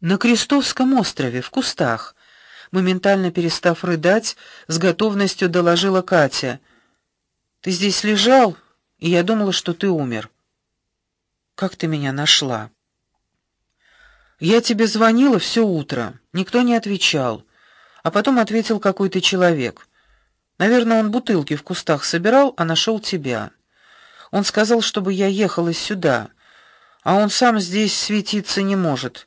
На Крестовском острове, в кустах. Моментально перестав рыдать, с готовностью доложила Катя. Ты здесь лежал, и я думала, что ты умер. Как ты меня нашла? Я тебе звонила все утро, никто не отвечал, а потом ответил какой-то человек. Наверное, он бутылки в кустах собирал, а нашел тебя. Он сказал, чтобы я ехала сюда, а он сам здесь светиться не может.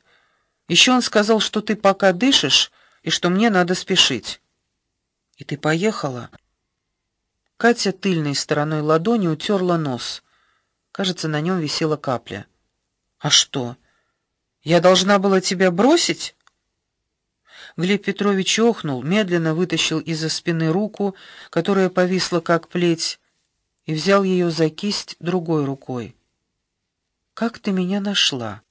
Еще он сказал, что ты пока дышишь и что мне надо спешить. И ты поехала. Катя тыльной стороной ладони утерла нос. Кажется, на нем висела капля. А что? Я должна была тебя бросить? Глеб Петрович охнул, медленно вытащил из-за спины руку, которая повисла как плеть, и взял ее за кисть другой рукой. Как ты меня нашла?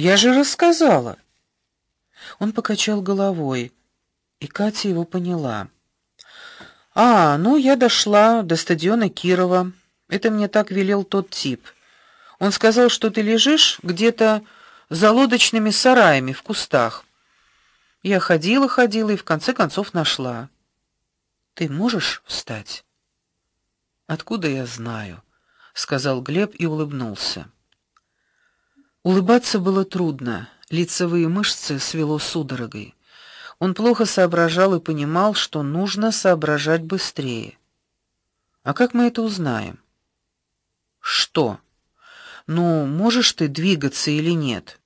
Я же рассказала. Он покачал головой, и Катя его поняла. А, ну я дошла до стадиона Кирова. Это мне так велел тот тип. Он сказал, что ты лежишь где-то за лодочными сараями в кустах. Я ходила, ходила и в конце концов нашла. Ты можешь встать? Откуда я знаю, сказал Глеб и улыбнулся. Улыбаться было трудно, лицевые мышцы свело судорогой. Он плохо соображал и понимал, что нужно соображать быстрее. А как мы это узнаем? Что? Ну, можешь ты двигаться или нет?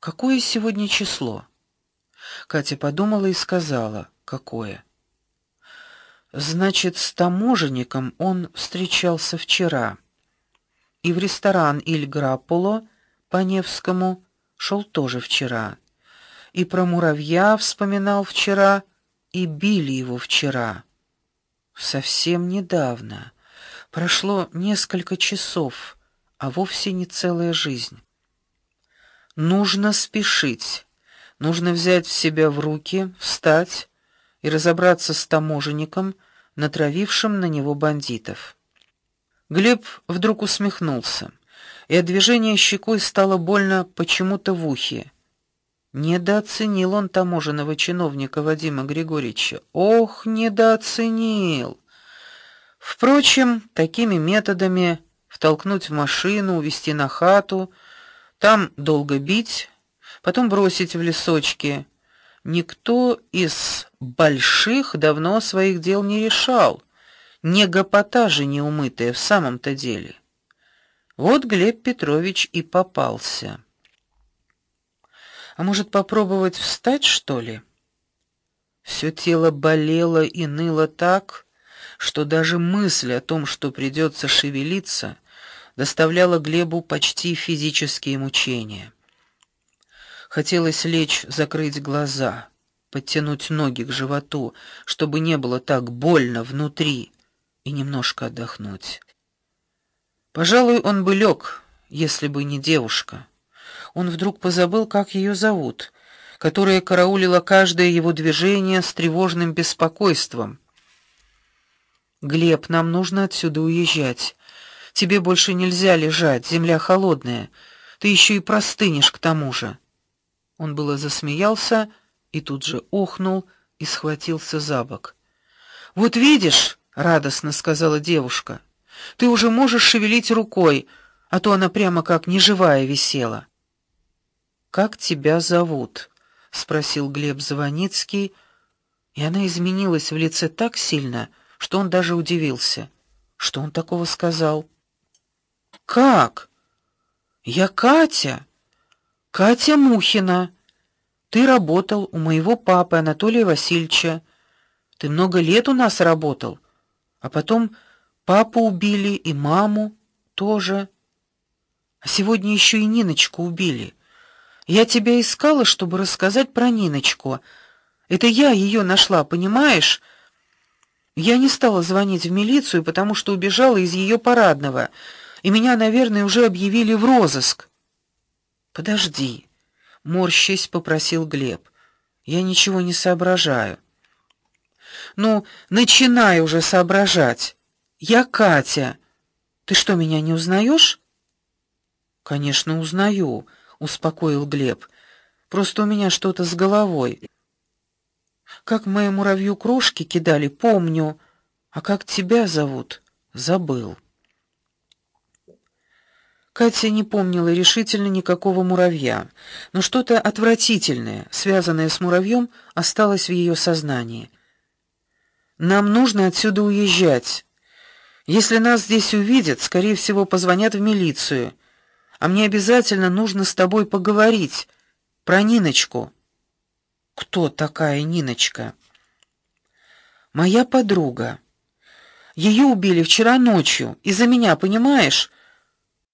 Какое сегодня число? Катя подумала и сказала: "Какое?" Значит, с таможенником он встречался вчера. И в ресторан Иль Грапполо по Невскому шел тоже вчера. И про муравья вспоминал вчера, и били его вчера. Совсем недавно. Прошло несколько часов а вовсе не целая жизнь. Нужно спешить. Нужно взять себя в руки, встать и разобраться с таможенником, натравившим на него бандитов. Глеб вдруг усмехнулся, и от движения щекой стало больно почему-то в ухе. Недооценил он таможенного чиновника Вадима Григорьевича. Ох, недооценил. Впрочем, такими методами втолкнуть в машину, увезти на хату, там долго бить, потом бросить в лесочки. Никто из больших давно своих дел не решал. Не гопота же неумытая в самом-то деле. Вот Глеб Петрович и попался. А может, попробовать встать, что ли? Все тело болело и ныло так, что даже мысль о том, что придется шевелиться, доставляла Глебу почти физические мучения. Хотелось лечь, закрыть глаза, подтянуть ноги к животу, чтобы не было так больно внутри, и немножко отдохнуть. Пожалуй, он бы лег, если бы не девушка. Он вдруг позабыл, как ее зовут, которая караулила каждое его движение с тревожным беспокойством. Глеб, нам нужно отсюда уезжать. Тебе больше нельзя лежать, земля холодная. Ты еще и простынешь к тому же. Он было засмеялся и тут же охнул и схватился за бок. Вот видишь, радостно сказала девушка. Ты уже можешь шевелить рукой, а то она прямо как неживая висела. Как тебя зовут? спросил Глеб Звоницкий, и она изменилась в лице так сильно, что он даже удивился. Что он такого сказал? Как? Я Катя. Катя Мухина. Ты работал у моего папы Анатолия Васильевича. Ты много лет у нас работал. А потом папу убили и маму тоже. А сегодня еще и Ниночку убили. Я тебя искала, чтобы рассказать про Ниночку. Это я ее нашла, понимаешь? Я не стала звонить в милицию, потому что убежала из ее парадного, и меня, наверное, уже объявили в розыск. Подожди, морщась попросил Глеб. Я ничего не соображаю. Ну, начинай уже соображать. Я Катя. Ты что, меня не узнаешь? Конечно, узнаю, успокоил Глеб. Просто у меня что-то с головой. Как мы муравью крошки кидали, помню, а как тебя зовут, забыл. Катя не помнила решительно никакого муравья, но что-то отвратительное, связанное с муравьем, осталось в ее сознании. Нам нужно отсюда уезжать. Если нас здесь увидят, скорее всего, позвонят в милицию. А мне обязательно нужно с тобой поговорить про Ниночку. Кто такая Ниночка? Моя подруга. Ее убили вчера ночью из-за меня, понимаешь?